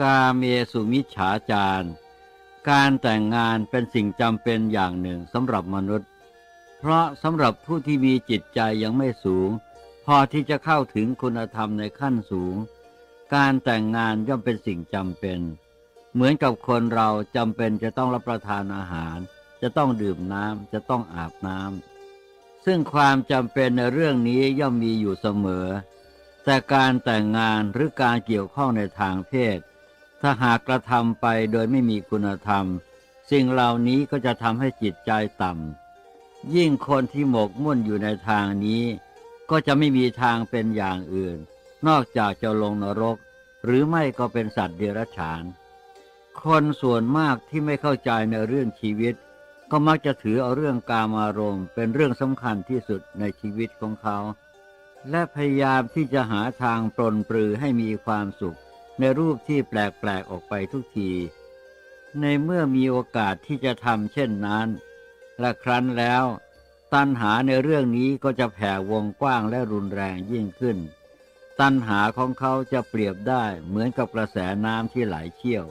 กาเมสุมิฉาจาร การแต่งงานเป็นสิ่งจำเป็นอย่างหนึ่งสำหรับมนุษย์ เพราะสำหรับผู้ที่มีจิตใจยังไม่สูง พอที่จะเข้าถึงคุณธรรมในขั้นสูง การแต่งงานย่อมเป็นสิ่งจำเป็น เหมือนกับคนเราจำเป็นจะต้องรับประทานอาหาร จะต้องดื่มน้ำจะต้องอาบน้ำซึ่งความจำเป็นในเรื่องนี้ย่อมมีอยู่เสมอ แต่การแต่งงานหรือการเกี่ยวข้องในทางเพศ ถ้าหากกระทำไปโดยไม่มีคุณธรรม สิ่งเหล่านี้ก็จะทำให้จิตใจต่ำยิ่งคนที่หมกมุ่นอยู่ในทางนี้ ก็จะไม่มีทางเป็นอย่างอื่น นอกจากจะลงนรก หรือไม่ก็เป็นสัตว์เดรัจฉาน คนส่วนมากที่ไม่เข้าใจในเรื่องชีวิต ก็มักจะถือเอาเรื่องกามารมณ์เป็นเรื่องสำคัญที่สุดในชีวิตของเขา และพยายามที่จะหาทางปลนปลือให้มีความสุข ในรูปที่แปลกๆออกไปทุกที ในเมื่อมีโอกาสที่จะทำเช่นนั้น และครั้นแล้ว ตัณหาในเรื่องนี้ก็จะแผ่วงกว้างและรุนแรงยิ่งขึ้น ตัณหาของเขาจะเปรียบได้เหมือนกับกระแสน้ำที่ไหลเชี่ยว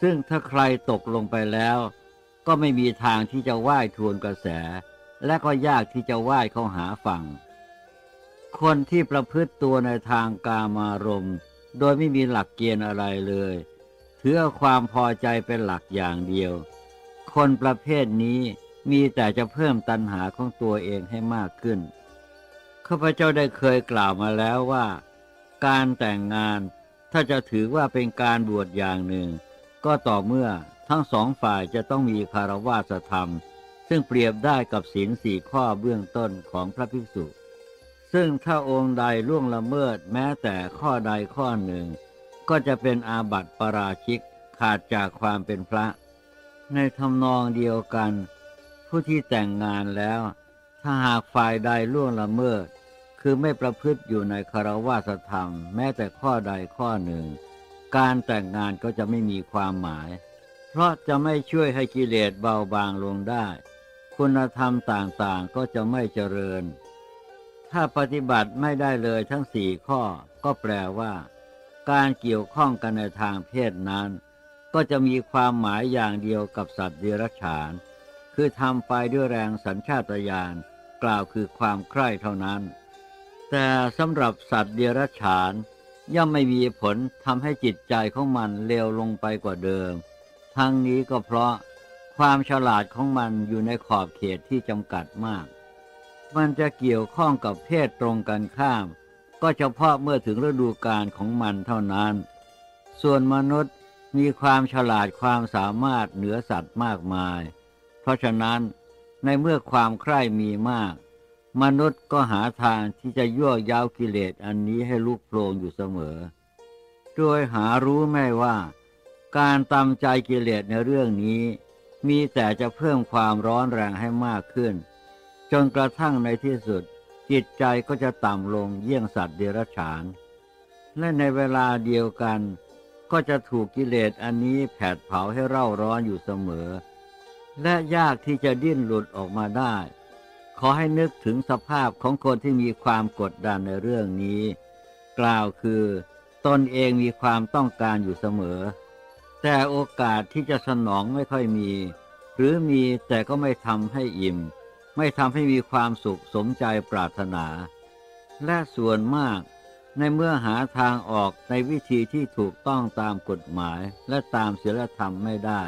ซึ่งถ้าใครตกลงไปแล้ว ก็ไม่มีทางที่จะว่ายทวนกระแส และก็ยากที่จะว่ายเข้าหาฝั่ง คนที่ประพฤติตัวในทางกามารมณ์ โดยไม่มีหลักเกณฑ์อะไรเลย ถือเอความพอใจเป็นหลักอย่างเดียว คนประเภทนี้มีแต่จะเพิ่มตัณหาของตัวเองให้มากขึ้น ข้าพเจ้าได้เคยกล่าวมาแล้วว่า การแต่งงานถ้าจะถือว่าเป็นการบวชอย่างหนึ่ง ก็ต่อเมื่อทั้งสองฝ่ายจะต้องมีคารวาสธรรม ซึ่งเปรียบได้กับศีลสี่ข้อเบื้องต้นของพระภิกษุ ซึ่งถ้าองค์ใดล่วงละเมิดแม้แต่ข้อใดข้อหนึ่ง ก็จะเป็นอาบัติปราชิกขาดจากความเป็นพระ ในทำนองเดียวกัน ผู้ที่แต่งงานแล้ว ถ้าหากฝ่ายใดล่วงละเมิด คือไม่ประพฤติอยู่ในคารวาสธรรม แม้แต่ข้อใดข้อหนึ่ง การแต่งงานก็จะไม่มีความหมาย เพราะจะไม่ช่วยให้กิเลสเบาบางลงได้ คุณธรรมต่างๆก็จะไม่เจริญ ถ้าปฏิบัติไม่ได้เลยทั้งสี่ข้อ ก็แปลว่า การเกี่ยวข้องกันในทางเพศนั้น ก็จะมีความหมายอย่างเดียวกับสัตว์เดรัจฉาน คือทำไปด้วยแรงสัญชาตญาณกล่าวคือความใคร่เท่านั้น แต่สำหรับสัตว์เดรัจฉานย่อมไม่มีผลทำให้จิตใจของมันเลวลงไปกว่าเดิม ทั้งนี้ก็เพราะความฉลาดของมันอยู่ในขอบเขตที่จำกัดมาก มันจะเกี่ยวข้องกับเพศตรงกันข้าม ก็เฉพาะเมื่อถึงฤดูกาลของมันเท่านั้น ส่วนมนุษย์มีความฉลาดความสามารถเหนือสัตว์มากมาย เพราะฉะนั้นในเมื่อความใคร่มีมาก มนุษย์ก็หาทางที่จะยั่วยาวกิเลสอันนี้ให้ลุกโผลงอยู่เสมอ โดยหารู้ไม่ว่า การตามใจกิเลสในเรื่องนี้ มีแต่จะเพิ่มความร้อนแรงให้มากขึ้น จนกระทั่งในที่สุด จิตใจก็จะต่ำลงเยี่ยงสัตว์เดรัจฉาน และในเวลาเดียวกัน ก็จะถูกกิเลสอันนี้แผดเผาให้เร่าร้อนอยู่เสมอ และยากที่จะดิ้นหลุดออกมาได้ ขอให้นึกถึงสภาพของคนที่มีความกดดันในเรื่องนี้ กล่าวคือตนเองมีความต้องการอยู่เสมอ แต่โอกาสที่จะสนองไม่ค่อยมี หรือมีแต่ก็ไม่ทำให้อิ่ม ไม่ทำให้มีความสุขสมใจปรารถนา และส่วนมากในเมื่อหาทางออกในวิธีที่ถูกต้องตามกฎหมายและตามศีลธรรมไม่ได้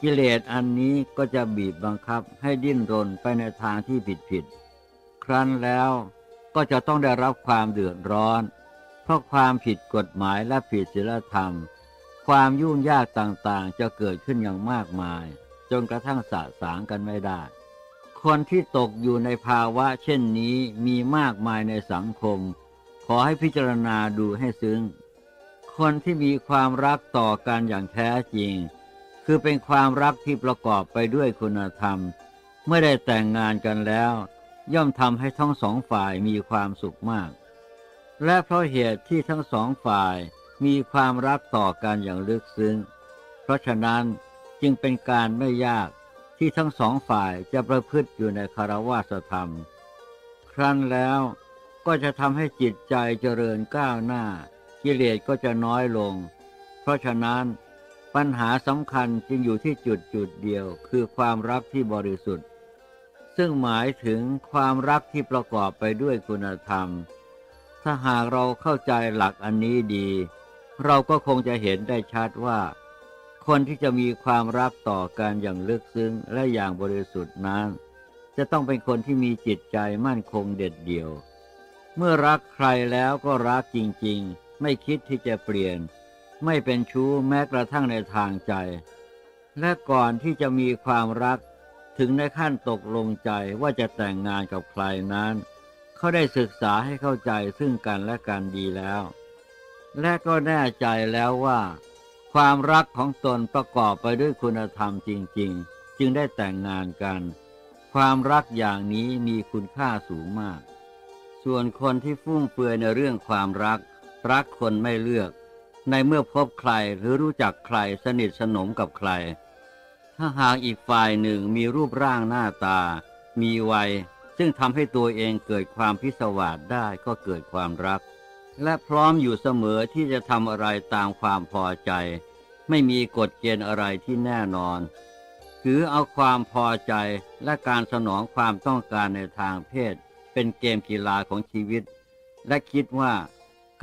กิเลสอันนี้ก็จะบีบบังคับให้ดิ้นรนไปในทางที่ผิดผิดๆครั้นแล้วก็จะต้องได้รับความเดือดร้อน เพราะความผิดกฎหมายและผิดศีลธรรม ความยุ่งยากต่างๆจะเกิดขึ้นอย่างมากมาย จนกระทั่งสะสางกันไม่ได้ คนที่ตกอยู่ในภาวะเช่นนี้มีมากมายในสังคม ขอให้พิจารณาดูให้ซึ้ง คนที่มีความรักต่อกันอย่างแท้จริง คือเป็นความรักที่ประกอบไปด้วยคุณธรรม เมื่อได้แต่งงานกันแล้ว ย่อมทำให้ทั้งสองฝ่ายมีความสุขมาก และเพราะเหตุที่ทั้งสองฝ่ายมีความรักต่อกันอย่างลึกซึ้ง เพราะฉะนั้นจึงเป็นการไม่ยาก ที่ทั้งสองฝ่ายจะประพฤติอยู่ในคารวะธรรม ครั้นแล้วก็จะทำให้จิตใจเจริญก้าวหน้า กิเลสก็จะน้อยลง เพราะฉะนั้นปัญหาสำคัญจึงอยู่ที่จุดจุดเดียวคือความรักที่บริสุทธิ์ ซึ่งหมายถึงความรักที่ประกอบไปด้วยคุณธรรม ถ้าหากเราเข้าใจหลักอันนี้ดี เราก็คงจะเห็นได้ชัดว่า คนที่จะมีความรักต่อกันอย่างลึกซึ้งและอย่างบริสุทธิ์นั้น จะต้องเป็นคนที่มีจิตใจมั่นคงเด็ดเดี่ยว เมื่อรักใครแล้วก็รักจริงๆ ไม่คิดที่จะเปลี่ยน ไม่เป็นชู้แม้กระทั่งในทางใจ และก่อนที่จะมีความรักถึงในขั้นตกลงใจว่าจะแต่งงานกับใครนั้น เขาได้ศึกษาให้เข้าใจซึ่งกันและกันดีแล้ว และก็แน่ใจแล้วว่า ความรักของตนประกอบไปด้วยคุณธรรมจริง ๆ จึงได้แต่งงานกัน ความรักอย่างนี้มีคุณค่าสูงมาก ส่วนคนที่ฟุ่มเฟือยในเรื่องความรัก รักคนไม่เลือก ในเมื่อพบใครหรือรู้จักใครสนิทสนมกับใคร ถ้าหากอีกฝ่ายหนึ่งมีรูปร่างหน้าตา มีวัย ซึ่งทำให้ตัวเองเกิดความพิศวาสได้ก็เกิดความรัก และพร้อมอยู่เสมอที่จะทำอะไรตามความพอใจ ไม่มีกฎเกณฑ์อะไรที่แน่นอน ถือเอาความพอใจและการสนองความต้องการในทางเพศ เป็นเกมกีฬาของชีวิต และคิดว่า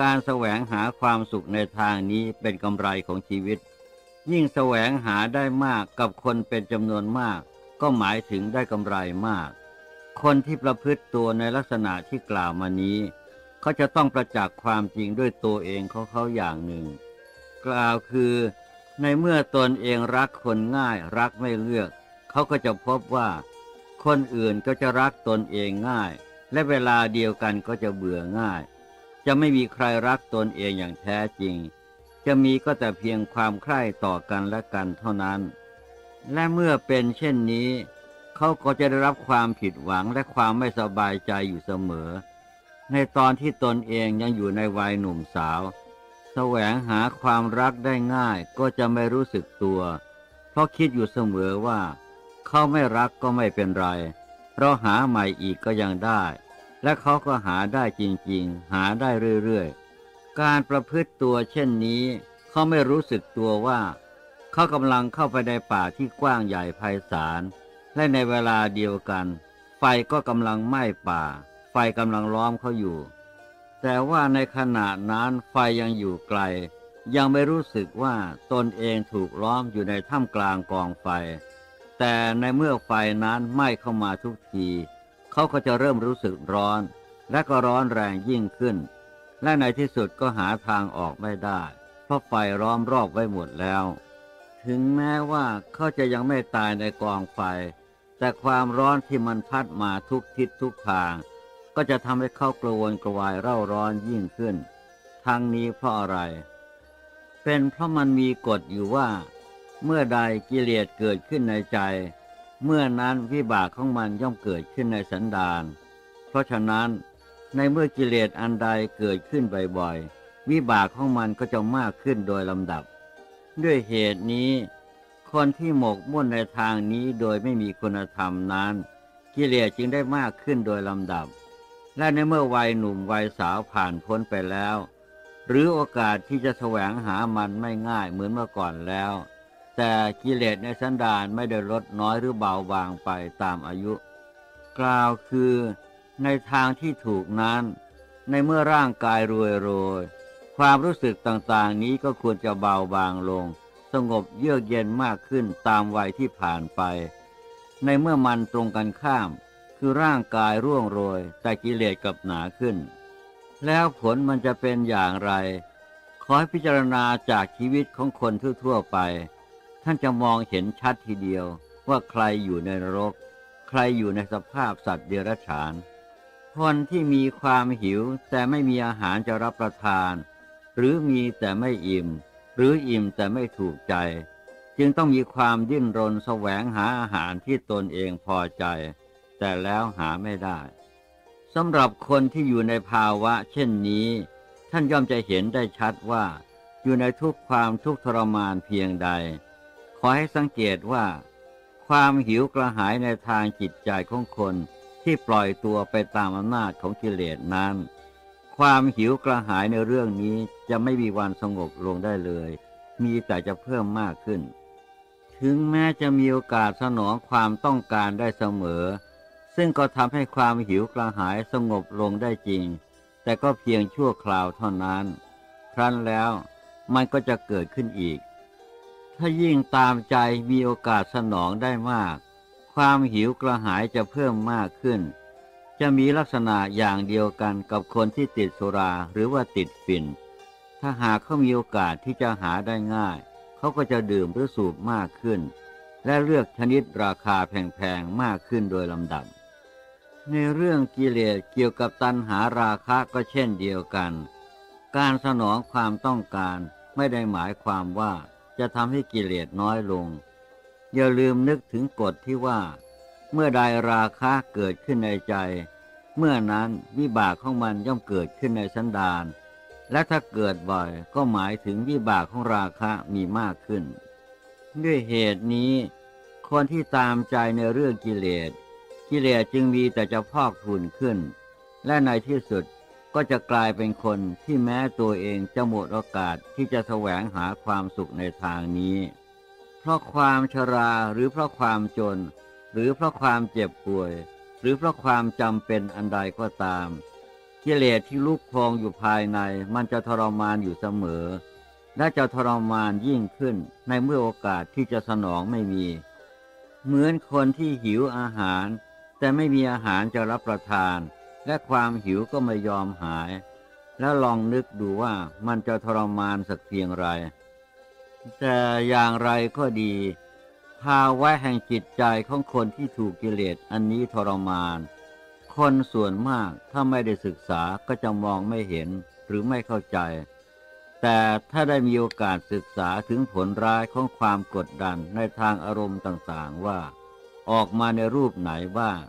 การแสวงหาความสุขในทางนี้เป็นกำไรของชีวิต ยิ่งแสวงหาได้มากกับคนเป็นจำนวนมาก ก็หมายถึงได้กำไรมาก คนที่ประพฤติตัวในลักษณะที่กล่าวมานี้ เขาจะต้องประจักษ์ความจริงด้วยตัวเองเขาเขาอย่างหนึ่ง กล่าวคือในเมื่อตนเองรักคนง่ายรักไม่เลือก เขาก็จะพบว่า คนอื่นก็จะรักตนเองง่าย และเวลาเดียวกันก็จะเบื่อง่าย จะไม่มีใครรักตนเองอย่างแท้จริง จะมีก็แต่เพียงความใคร่ต่อกันและกันเท่านั้น และเมื่อเป็นเช่นนี้ เขาก็จะได้รับความผิดหวังและความไม่สบายใจอยู่เสมอ ในตอนที่ตนเองยังอยู่ในวัยหนุ่มสาว แสวงหาความรักได้ง่ายก็จะไม่รู้สึกตัว เพราะคิดอยู่เสมอว่า เขาไม่รักก็ไม่เป็นไร เราหาใหม่อีกก็ยังได้ และเขาก็หาได้จริงๆ หาได้เรื่อยๆ การประพฤติตัวเช่นนี้ เขาไม่รู้สึกตัวว่า เขากำลังเข้าไปในป่าที่กว้างใหญ่ไพศาลและในเวลาเดียวกัน ไฟก็กำลังไหม้ป่า ไฟกำลังล้อมเขาอยู่ แต่ว่าในขณะนั้นไฟยังอยู่ไกล ยังไม่รู้สึกว่าตนเองถูกล้อมอยู่ในถ้ำกลางกองไฟ แต่ในเมื่อไฟนั้นไหม้เข้ามาทุกที เขาก็จะเริ่มรู้สึกร้อน และก็ร้อนแรงยิ่งขึ้น และในที่สุดก็หาทางออกไม่ได้ เพราะไฟล้อมรอบไว้หมดแล้ว ถึงแม้ว่าเขาจะยังไม่ตายในกองไฟ แต่ความร้อนที่มันพัดมาทุกทิศทุกทาง ก็จะทำให้เขากระวนกระวายเร่าร้อนยิ่งขึ้น ทั้งนี้เพราะอะไร เป็นเพราะมันมีกฎอยู่ว่า เมื่อใดกิเลสเกิดขึ้นในใจ เมื่อนั้นวิบากของมันย่อมเกิดขึ้นในสันดาน เพราะฉะนั้นในเมื่อกิเลสอันใดเกิดขึ้นบ่อยๆ วิบากของมันก็จะมากขึ้นโดยลำดับ ด้วยเหตุนี้ คนที่หมกมุ่นในทางนี้โดยไม่มีคุณธรรมนั้น กิเลสจึงได้มากขึ้นโดยลำดับ และในเมื่อวัยหนุ่มวัยสาวผ่านพ้นไปแล้ว หรือโอกาสที่จะแสวงหามันไม่ง่ายเหมือนเมื่อก่อนแล้ว แต่กิเลสในสันดานไม่ได้ลดน้อยหรือเบาบางไปตามอายุ กล่าวคือในทางที่ถูกนั้น ในเมื่อร่างกายรวยโรย ความรู้สึกต่างๆนี้ก็ควรจะเบาบางลง สงบเยือกเย็นมากขึ้นตามวัยที่ผ่านไป ในเมื่อมันตรงกันข้าม คือร่างกายร่วงโรย แต่กิเลสกลับหนาขึ้น แล้วผลมันจะเป็นอย่างไร ขอให้พิจารณาจากชีวิตของคนทั่วๆไป ท่านจะมองเห็นชัดทีเดียวว่าใครอยู่ในนรก ใครอยู่ในสภาพสัตว์เดรัจฉาน คนที่มีความหิวแต่ไม่มีอาหารจะรับประทาน หรือมีแต่ไม่อิ่ม หรืออิ่มแต่ไม่ถูกใจ จึงต้องมีความดิ้นรนแสวงหาอาหารที่ตนเองพอใจ แต่แล้วหาไม่ได้สำหรับคนที่อยู่ในภาวะ เช่นนี้ ท่านย่อมจะเห็นได้ชัดว่า อยู่ในทุกความทุกทรมานเพียงใด ขอให้สังเกตว่า ความหิวกระหายในทางจิตใจของคนที่ปล่อยตัวไปตามอำนาจของกิเลสนั้น ความหิวกระหายในเรื่องนี้จะไม่มีวันสงบลงได้เลย มีแต่จะเพิ่มมากขึ้น ถึงแม้จะมีโอกาสสนองความต้องการได้เสมอ ซึ่งก็ทำให้ความหิวกระหายสงบลงได้จริง แต่ก็เพียงชั่วคราวเท่านั้น ครั้นแล้วมันก็จะเกิดขึ้นอีก ถ้ายิ่งตามใจมีโอกาสสนองได้มาก ความหิวกระหายจะเพิ่มมากขึ้น จะมีลักษณะอย่างเดียวกันกับคนที่ติดสุราหรือว่าติดฝิ่น ถ้าหากเขามีโอกาสที่จะหาได้ง่าย เขาก็จะดื่มหรือสูบมากขึ้น และเลือกชนิดราคาแพงๆมากขึ้นโดยลำดับ ในเรื่องกิเลสเกี่ยวกับตัณหาราคะก็เช่นเดียวกัน การสนองความต้องการไม่ได้หมายความว่าจะทำให้กิเลสน้อยลง อย่าลืมนึกถึงกฎที่ว่า เมื่อใดราคะเกิดขึ้นในใจ เมื่อนั้นวิบากของมันย่อมเกิดขึ้นในสันดาน และถ้าเกิดบ่อยก็หมายถึงวิบากของราคะมีมากขึ้น ด้วยเหตุนี้คนที่ตามใจในเรื่องกิเลส กิเลสจึงมีแต่จะพอกพูนขึ้น และในที่สุดก็จะกลายเป็นคนที่แม้ตัวเองจะหมดโอกาสที่จะแสวงหาความสุขในทางนี้ เพราะความชราหรือเพราะความจน หรือเพราะความเจ็บป่วย หรือเพราะความจำเป็นอันใดก็ตาม กิเลสที่ลุกพองอยู่ภายในมันจะทรมานอยู่เสมอ และจะทรมานยิ่งขึ้นในเมื่อโอกาสที่จะสนองไม่มี เหมือนคนที่หิวอาหาร แต่ไม่มีอาหารจะรับประทาน และความหิวก็ไม่ยอมหาย แล้วลองนึกดูว่ามันจะทรมานสักเพียงไร แต่อย่างไรก็ดีภาวะแห่งจิตใจของคนที่ถูกกิเลสอันนี้ทรมาน คนส่วนมากถ้าไม่ได้ศึกษาก็จะมองไม่เห็นหรือไม่เข้าใจ แต่ถ้าได้มีโอกาสศึกษาถึงผลร้ายของความกดดันในทางอารมณ์ต่างๆว่า ออกมาในรูปไหนบ้าง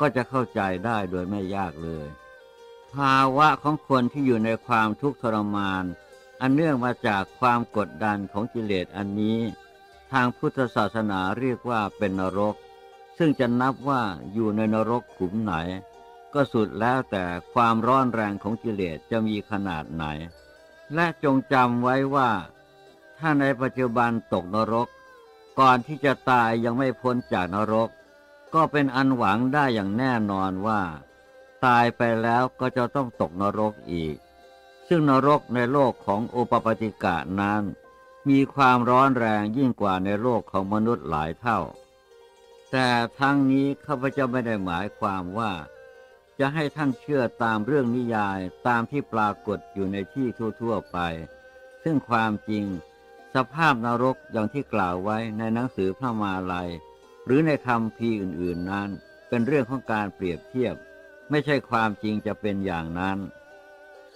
ก็จะเข้าใจได้โดยไม่ยากเลย ภาวะของคนที่อยู่ในความทุกข์ทรมาน อันเนื่องมาจากความกดดันของกิเลสอันนี้ ทางพุทธศาสนาเรียกว่าเป็นนรก ซึ่งจะนับว่าอยู่ในนรกขุมไหน ก็สุดแล้วแต่ความร้อนแรงของกิเลสจะมีขนาดไหน และจงจำไว้ว่า ถ้าในปัจจุบันตกนรก ก่อนที่จะตายยังไม่พ้นจากนรก ก็เป็นอันหวังได้อย่างแน่นอนว่า ตายไปแล้วก็จะต้องตกนรกอีก ซึ่งนรกในโลกของโอปปติกะนั้น มีความร้อนแรงยิ่งกว่าในโลกของมนุษย์หลายเท่า แต่ทั้งนี้ข้าพเจ้าไม่ได้หมายความว่า จะให้ท่านเชื่อตามเรื่องนิยายตามที่ปรากฏอยู่ในที่ทั่ว ๆ ไป ซึ่งความจริง สภาพนรกอย่างที่กล่าวไว้ในหนังสือพระมาลัย หรือในคำพีอื่นๆนั้น เป็นเรื่องของการเปรียบเทียบ ไม่ใช่ความจริงจะเป็นอย่างนั้น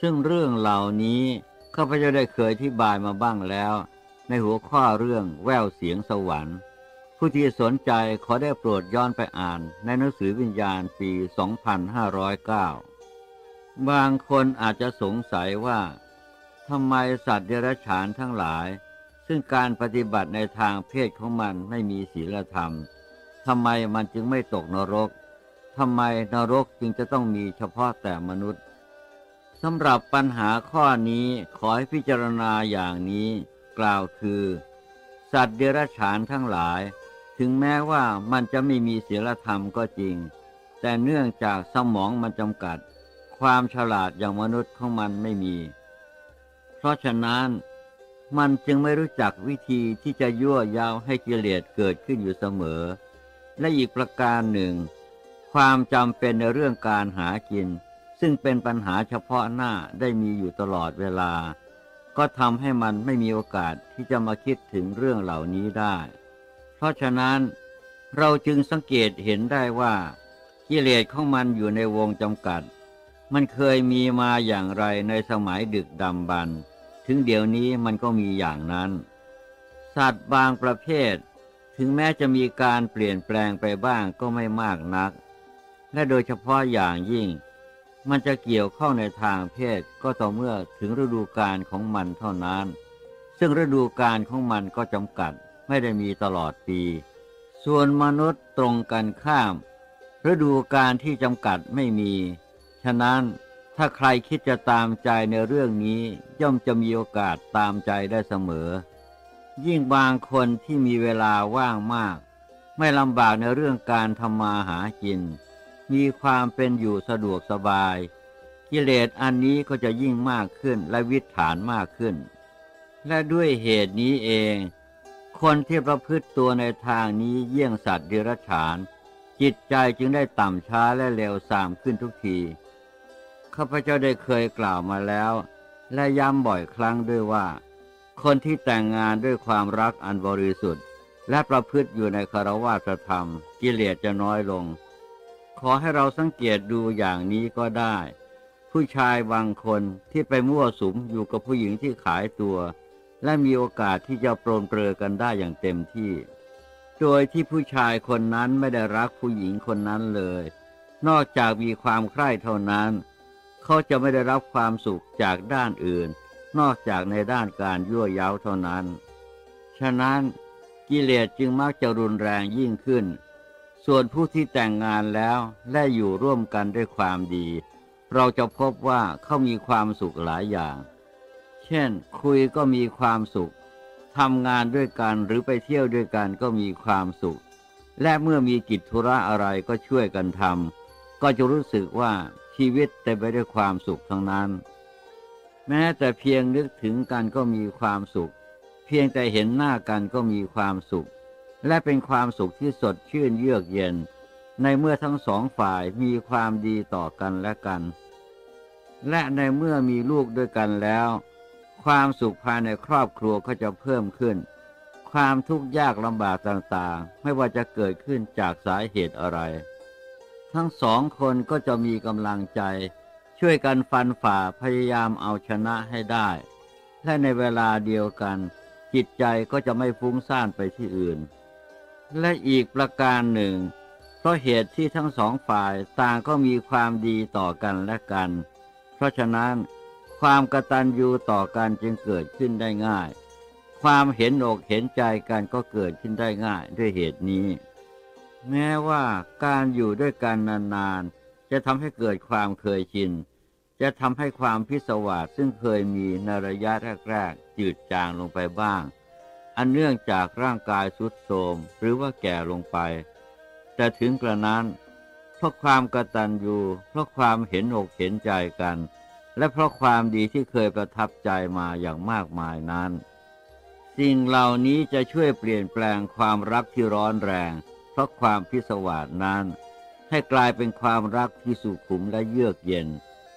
ซึ่งเรื่องเหล่านี้ข้าพเจ้าได้เคยอธิบายมาบ้างแล้ว ในหัวข้อเรื่องแววเสียงสวรรค์ ผู้ที่สนใจขอได้โปรดย้อนไปอ่านในหนังสือวิญญาณปี 2509 บางคนอาจจะสงสัยว่าทำไมสัตว์เดรัจฉานทั้งหลาย ซึ่งการปฏิบัติในทางเพศของมันไม่มีศีลธรรมทำไมมันจึงไม่ตกนรกทำไมนรกจึงจะต้องมีเฉพาะแต่มนุษย์สำหรับปัญหาข้อนี้ขอให้พิจารณาอย่างนี้ กล่าวคือ สัตว์เดรัจฉานทั้งหลาย ถึงแม้ว่ามันจะไม่มีศีลธรรมก็จริง แต่เนื่องจากสมองมันจำกัด ความฉลาดอย่างมนุษย์ของมันไม่มี เพราะฉะนั้น มันจึงไม่รู้จักวิธีที่จะยั่วยาวให้กิเลสเกิดขึ้นอยู่เสมอ และอีกประการหนึ่ง ความจำเป็นในเรื่องการหากิน ซึ่งเป็นปัญหาเฉพาะหน้าได้มีอยู่ตลอดเวลา ก็ทำให้มันไม่มีโอกาสที่จะมาคิดถึงเรื่องเหล่านี้ได้ เพราะฉะนั้นเราจึงสังเกตเห็นได้ว่า กิเลสของมันอยู่ในวงจำกัด มันเคยมีมาอย่างไรในสมัยดึกดำบรร ถึงเดี๋ยวนี้มันก็มีอย่างนั้น สัตว์บางประเภท ถึงแม้จะมีการเปลี่ยนแปลงไปบ้างก็ไม่มากนัก และโดยเฉพาะอย่างยิ่ง มันจะเกี่ยวข้องในทางเพศก็ต่อเมื่อถึงฤดูกาลของมันเท่านั้น ซึ่งฤดูกาลของมันก็จำกัดไม่ได้มีตลอดปี ส่วนมนุษย์ตรงกันข้าม ฤดูกาลที่จำกัดไม่มี ฉะนั้น ถ้าใครคิดจะตามใจในเรื่องนี้ย่อมจะมีโอกาสตามใจได้เสมอ ยิ่งบางคนที่มีเวลาว่างมาก ไม่ลำบากในเรื่องการทำมาหากิน มีความเป็นอยู่สะดวกสบาย กิเลสอันนี้ก็จะยิ่งมากขึ้นและวิถฐานมากขึ้น และด้วยเหตุนี้เอง คนที่ประพฤติตัวในทางนี้เยี่ยงสัตว์เดรัจฉาน จิตใจจึงได้ต่ำช้าและเร็วสามขึ้นทุกที ข้าพเจ้าได้เคยกล่าวมาแล้ว และย้ำบ่อยครั้งด้วยว่า คนที่แต่งงานด้วยความรักอันบริสุทธิ์ และประพฤติอยู่ในคารวะธรรม กิเลสจะน้อยลง ขอให้เราสังเกตดูอย่างนี้ก็ได้ ผู้ชายบางคนที่ไปมั่วสุมอยู่กับผู้หญิงที่ขายตัว และมีโอกาสที่จะปรนเปรอกันได้อย่างเต็มที่ โดยที่ผู้ชายคนนั้นไม่ได้รักผู้หญิงคนนั้นเลย นอกจากมีความใคร่เท่านั้น เขาจะไม่ได้รับความสุขจากด้านอื่น นอกจากในด้านการยั่วย้าเท่านั้น ฉะนั้นกิเลสจึงมักจะรุนแรงยิ่งขึ้น ส่วนผู้ที่แต่งงานแล้วและอยู่ร่วมกันด้วยความดี เราจะพบว่าเขามีความสุขหลายอย่าง เช่น คุยก็มีความสุขทำงานด้วยกันหรือไปเที่ยวด้วยกันก็มีความสุข และเมื่อมีกิจธุระอะไรก็ช่วยกันทำก็จะรู้สึกว่า ชีวิตเต็มไปด้วยความสุขทั้งนั้น แม้แต่เพียงนึกถึงกันก็มีความสุข เพียงแต่เห็นหน้ากันก็มีความสุข และเป็นความสุขที่สดชื่นเยือกเย็น ในเมื่อทั้งสองฝ่ายมีความดีต่อกันและกัน และในเมื่อมีลูกด้วยกันแล้ว ความสุขภายในครอบครัวก็จะเพิ่มขึ้น ความทุกข์ยากลำบากต่างๆ ไม่ว่าจะเกิดขึ้นจากสาเหตุอะไร ทั้งสองคนก็จะมีกำลังใจ ช่วยกันฟันฝ่าพยายามเอาชนะให้ได้ และในเวลาเดียวกัน จิตใจก็จะไม่ฟุ้งซ่านไปที่อื่น และอีกประการหนึ่ง เพราะเหตุที่ทั้งสองฝ่ายต่างก็มีความดีต่อกันและกัน เพราะฉะนั้นความกตัญญูต่อกันจึงเกิดขึ้นได้ง่าย ความเห็นอกเห็นใจกันก็เกิดขึ้นได้ง่ายด้วยเหตุนี้ แม้ว่าการอยู่ด้วยกันนานๆ จะทำให้เกิดความเคยชิน จะทำให้ความพิศวาสซึ่งเคยมีในระยะแรกๆ จืดจางลงไปบ้าง อันเนื่องจากร่างกายสุดโทรมหรือว่าแก่ลงไป แต่ถึงกระนั้น เพราะความกตัญญูเพราะความเห็นอกเห็นใจกัน และเพราะความดีที่เคยประทับใจมาอย่างมากมายนั้น สิ่งเหล่านี้จะช่วยเปลี่ยนแปลงความรักที่ร้อนแรง ราะความพิศวาสนั้น ให้กลายเป็นความรักที่สุขุมและเยือกเย็น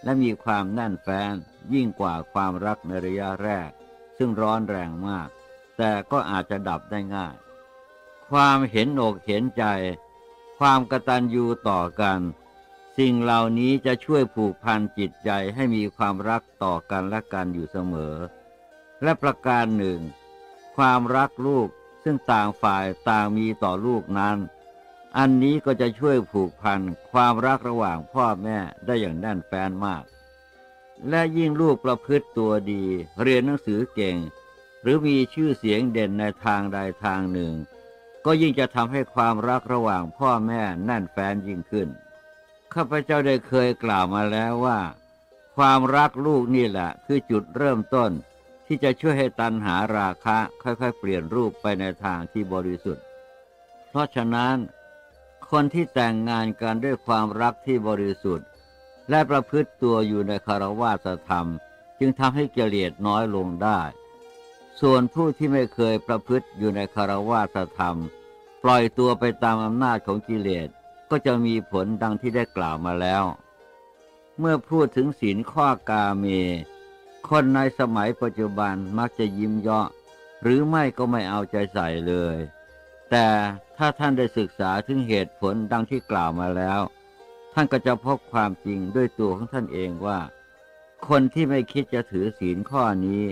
และมีความแน่นแฟ้นยิ่งกว่าความรักในระยะแรก ซึ่งร้อนแรงมาก แต่ก็อาจจะดับได้ง่าย ความเห็นอกเห็นใจ ความกตัญญูต่อกัน สิ่งเหล่านี้จะช่วยผูกพันจิตใจให้มีความรักต่อกันและกันอยู่เสมอ และประการหนึ่ง ความรักลูก ซึ่งต่างฝ่ายต่างมีต่อลูกนั้น อันนี้ก็จะช่วยผูกพันความรักระหว่างพ่อแม่ได้อย่างแน่นแฟ้นมาก และยิ่งลูกประพฤติตัวดี เรียนหนังสือเก่ง หรือมีชื่อเสียงเด่นในทางใดทางหนึ่ง ก็ยิ่งจะทำให้ความรักระหว่างพ่อแม่แน่นแฟ้นยิ่งขึ้น ข้าพเจ้าได้เคยกล่าวมาแล้วว่า ความรักลูกนี่แหละคือจุดเริ่มต้น ที่จะช่วยให้ตันหาราคะค่อยๆ เปลี่ยนรูปไปในทางที่บริสุทธิ์ เพราะฉะนั้น คนที่แต่งงานกันด้วยความรักที่บริสุทธิ์ และประพฤติตัวอยู่ในคารวะธรรม จึงทำให้เกลียดน้อยลงได้ ส่วนผู้ที่ไม่เคยประพฤติอยู่ในคารวะธรรม ปล่อยตัวไปตามอำนาจของกิเลสก็จะมีผลดังที่ได้กล่าวมาแล้ว เมื่อพูดถึงศีลข้อกาเม คนในสมัยปัจจุบันมักจะยิ้มเยาะ หรือไม่ก็ไม่เอาใจใส่เลย แต่ถ้าท่านได้ศึกษาถึงเหตุผลดังที่กล่าวมาแล้ว ท่านก็จะพบความจริงด้วยตัวของท่านเองว่า คนที่ไม่คิดจะถือศีลข้อนี้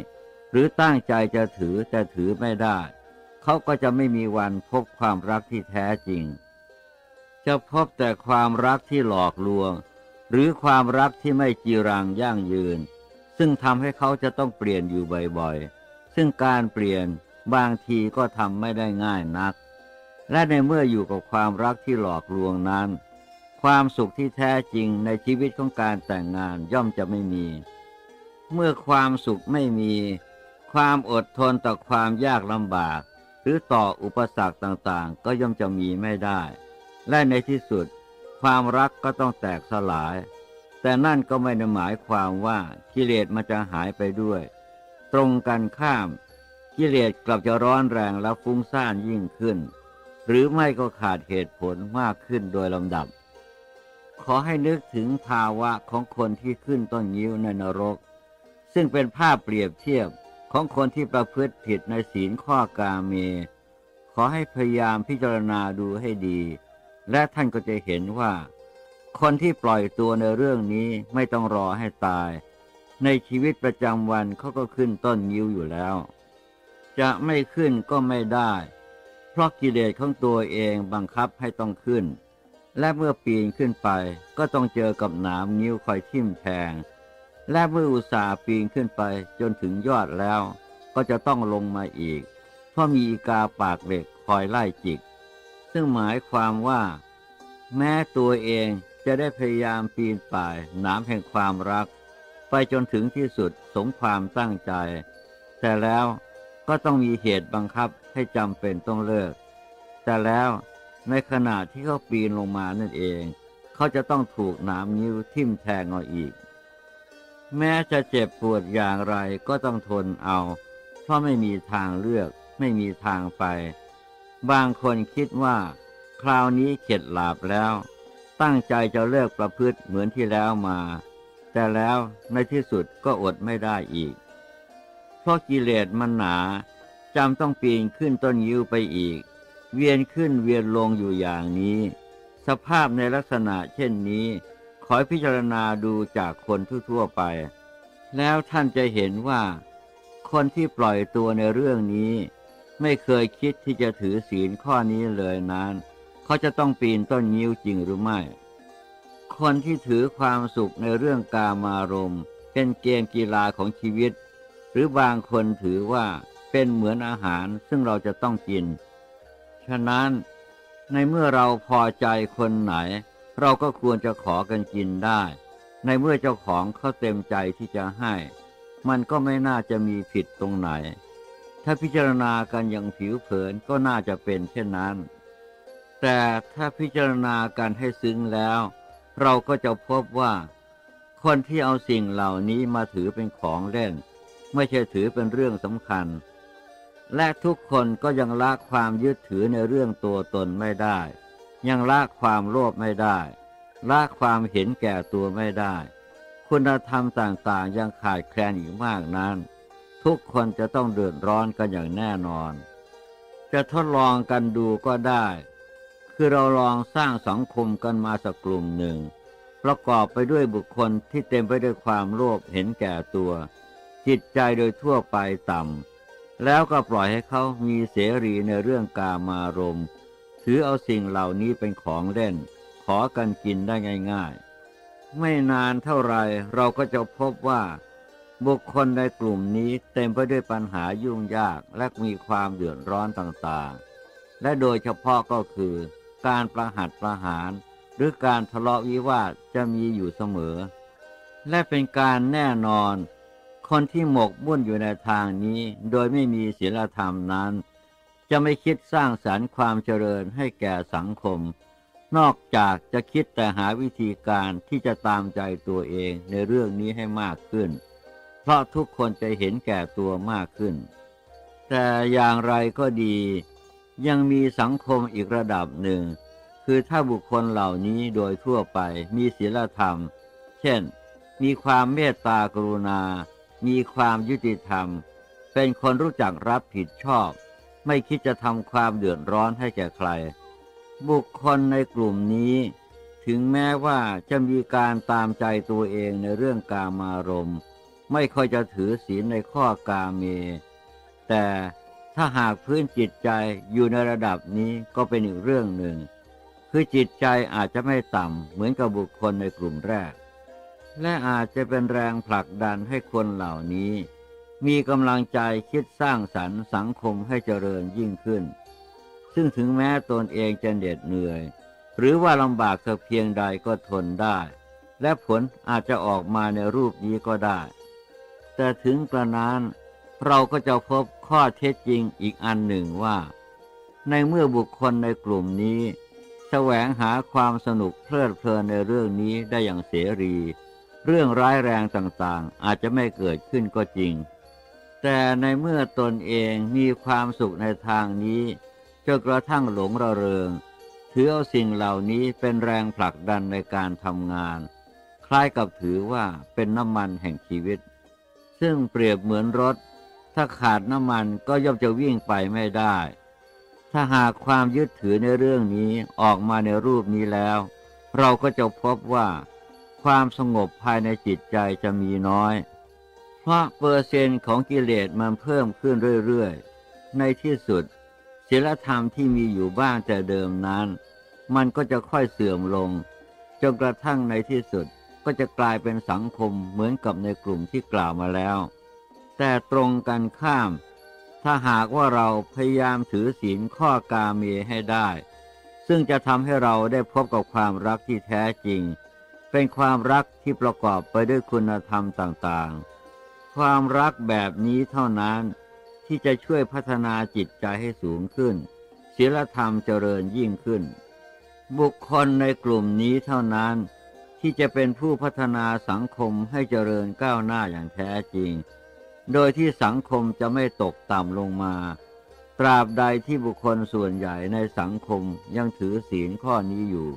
หรือตั้งใจจะถือแต่ถือไม่ได้เขาก็จะไม่มีวันพบความรักที่แท้จริง จะพบแต่ความรักที่หลอกลวง หรือความรักที่ไม่จีรังยั่งยืน ซึ่งทำให้เขาจะต้องเปลี่ยนอยู่บ่อยๆ ซึ่งการเปลี่ยนบางทีก็ทำไม่ได้ง่ายนัก และในเมื่ออยู่กับความรักที่หลอกลวงนั้น ความสุขที่แท้จริงในชีวิตของการแต่งงานย่อมจะไม่มี เมื่อความสุขไม่มี ความอดทนต่อความยากลำบาก หรือต่ออุปสรรคต่างๆ ก็ย่อมจะมีไม่ได้ และในที่สุด ความรักก็ต้องแตกสลาย แต่นั่นก็ไม่ได้หมายความว่ากิเลสมันจะหายไปด้วย ตรงกันข้าม กิเลสกลับจะร้อนแรงและฟุ้งซ่านยิ่งขึ้น หรือไม่ก็ขาดเหตุผลมากขึ้นโดยลำดับ ขอให้นึกถึงภาวะของคนที่ขึ้นต้นยิ้วในนรก ซึ่งเป็นภาพเปรียบเทียบของคนที่ประพฤติผิดในศีลข้อกาเม ขอให้พยายามพิจารณาดูให้ดี และท่านก็จะเห็นว่า คนที่ปล่อยตัวในเรื่องนี้ไม่ต้องรอให้ตาย ในชีวิตประจำวันเขาก็ขึ้นต้นยิ้วอยู่แล้ว จะไม่ขึ้นก็ไม่ได้ เพราะกิเลสของตัวเองบังคับให้ต้องขึ้น และเมื่อปีนขึ้นไปก็ต้องเจอกับหนามนิ้วคอยทิ่มแทง และเมื่ออุตสาห์ปีนขึ้นไปจนถึงยอดแล้ว ก็จะต้องลงมาอีก เพราะมีอีกาปากเหล็กคอยไล่จิก ซึ่งหมายความว่า แม้ตัวเอง จะได้พยายามปีนป่ายหนามแห่งความรัก ไปจนถึงที่สุดสมความตั้งใจ แต่แล้วก็ต้องมีเหตุบังคับให้จำเป็นต้องเลิก แต่แล้วในขณะที่เขาปีนลงมานั่นเอง เขาจะต้องถูกหนามนิ้วทิ่มแทงเอาอีก แม้จะเจ็บปวดอย่างไรก็ต้องทนเอา เพราะไม่มีทางเลือกไม่มีทางไป บางคนคิดว่า คราวนี้เข็ดหลาบแล้ว ตั้งใจจะเลิกประพฤติเหมือนที่แล้วมา แต่แล้วในที่สุดก็อดไม่ได้อีก เพราะกิเลสมันหนาจำต้องปีนขึ้นต้นยิ้วไปอีก เวียนขึ้นเวียนลงอยู่อย่างนี้ สภาพในลักษณะเช่นนี้ ขอพิจารณาดูจากคนทั่วๆไป แล้วท่านจะเห็นว่า คนที่ปล่อยตัวในเรื่องนี้ ไม่เคยคิดที่จะถือศีลข้อนี้เลยนั้น เขาจะต้องปีนต้นยิ้วจริงหรือไม่ คนที่ถือความสุขในเรื่องกามารมณ์เป็นเกมกีฬาของชีวิต หรือบางคนถือว่าเป็นเหมือนอาหารซึ่งเราจะต้องกิน ฉะนั้นในเมื่อเราพอใจคนไหน เราก็ควรจะขอกันกินได้ ในเมื่อเจ้าของเขาเต็มใจที่จะให้ มันก็ไม่น่าจะมีผิดตรงไหน ถ้าพิจารณากันอย่างผิวเผินก็น่าจะเป็นเช่นนั้น แต่ถ้าพิจารณากันให้ซึ้งแล้ว เราก็จะพบว่า คนที่เอาสิ่งเหล่านี้มาถือเป็นของเล่น ไม่ใช่ถือเป็นเรื่องสำคัญ และทุกคนก็ยังละความยึดถือในเรื่องตัวตนไม่ได้ ยังละความโลภไม่ได้ละความเห็นแก่ตัวไม่ได้ คุณธรรมต่างๆ ยังขาดแคลนอีกมากนั้น ทุกคนจะต้องเดือดร้อนกันอย่างแน่นอน จะทดลองกันดูก็ได้ คือเราลองสร้างสังคมกันมาสักกลุ่มหนึ่ง ประกอบไปด้วยบุคคลที่เต็มไปด้วยความโลภเห็นแก่ตัว จิตใจโดยทั่วไปต่ำแล้วก็ปล่อยให้เขามีเสรีในเรื่องกามารมณ์ถือเอาสิ่งเหล่านี้เป็นของเล่น ขอกันกินได้ง่ายๆ ไม่นานเท่าไรเราก็จะพบว่า บุคคลในกลุ่มนี้เต็มไปด้วยปัญหายุ่งยากและมีความเดือดร้อนต่างๆ และโดยเฉพาะก็คือ การประหัตประหาร หรือการทะเลาะวิวาทจะมีอยู่เสมอ และเป็นการแน่นอน คนที่หมกมุ่นอยู่ในทางนี้โดยไม่มีศีลธรรมนั้น จะไม่คิดสร้างสรรค์ความเจริญให้แก่สังคม นอกจากจะคิดแต่หาวิธีการที่จะตามใจตัวเองในเรื่องนี้ให้มากขึ้น เพราะทุกคนจะเห็นแก่ตัวมากขึ้น แต่อย่างไรก็ดี ยังมีสังคมอีกระดับหนึ่ง คือถ้าบุคคลเหล่านี้โดยทั่วไปมีศีลธรรม เช่น มีความเมตตากรุณา มีความยุติธรรม เป็นคนรู้จักรับผิดชอบ ไม่คิดจะทำความเดือดร้อนให้แก่ใคร บุคคลในกลุ่มนี้ ถึงแม้ว่าจะมีการตามใจตัวเองในเรื่องกามารมณ์ ไม่ค่อยจะถือศีลในข้อกาเม แต่ ถ้าหากพื้นจิตใจอยู่ในระดับนี้ก็เป็นอีกเรื่องหนึ่ง คือจิตใจอาจจะไม่ต่ำเหมือนกับบุคคลในกลุ่มแรก และอาจจะเป็นแรงผลักดันให้คนเหล่านี้ มีกำลังใจคิดสร้างสรรค์สังคมให้เจริญยิ่งขึ้น ซึ่งถึงแม้ตนเองจะเหน็ดเหนื่อย หรือว่าลำบากสักเพียงใดก็ทนได้ และผลอาจจะออกมาในรูปนี้ก็ได้ แต่ถึงกระนั้น เราก็จะพบข้อเท็จจริงอีกอันหนึ่งว่า ในเมื่อบุคคลในกลุ่มนี้แสวงหาความสนุกเพลิดเพลินในเรื่องนี้ได้อย่างเสรี เรื่องร้ายแรงต่างๆ อาจจะไม่เกิดขึ้นก็จริง แต่ในเมื่อตนเองมีความสุขในทางนี้จนกระทั่งหลงระเริง ถือเอาสิ่งเหล่านี้เป็นแรงผลักดันในการทำงาน คล้ายกับถือว่าเป็นน้ำมันแห่งชีวิต ซึ่งเปรียบเหมือนรถ ถ้าขาดน้ำมันก็ย่อมจะวิ่งไปไม่ได้ ถ้าหากความยึดถือในเรื่องนี้ออกมาในรูปนี้แล้ว เราก็จะพบว่า ความสงบภายในจิตใจจะมีน้อย เพราะเปอร์เซนต์ของกิเลสมันเพิ่มขึ้นเรื่อยๆ ในที่สุดศีลธรรมที่มีอยู่บ้างแต่เดิมนั้น มันก็จะค่อยเสื่อมลงจนกระทั่งในที่สุดก็จะกลายเป็นสังคมเหมือนกับในกลุ่มที่กล่าวมาแล้ว แต่ตรงกันข้าม ถ้าหากว่าเราพยายามถือศีลข้อกาเมให้ได้ ซึ่งจะทำให้เราได้พบกับความรักที่แท้จริง เป็นความรักที่ประกอบไปด้วยคุณธรรมต่างๆ ความรักแบบนี้เท่านั้นที่จะช่วยพัฒนาจิตใจให้สูงขึ้นศีลธรรมเจริญยิ่งขึ้น บุคคลในกลุ่มนี้เท่านั้นที่จะเป็นผู้พัฒนาสังคมให้เจริญก้าวหน้าอย่างแท้จริง โดยที่สังคมจะไม่ตกต่ำลงมา ตราบใดที่บุคคลส่วนใหญ่ในสังคมยังถือศีลข้อนี้อยู่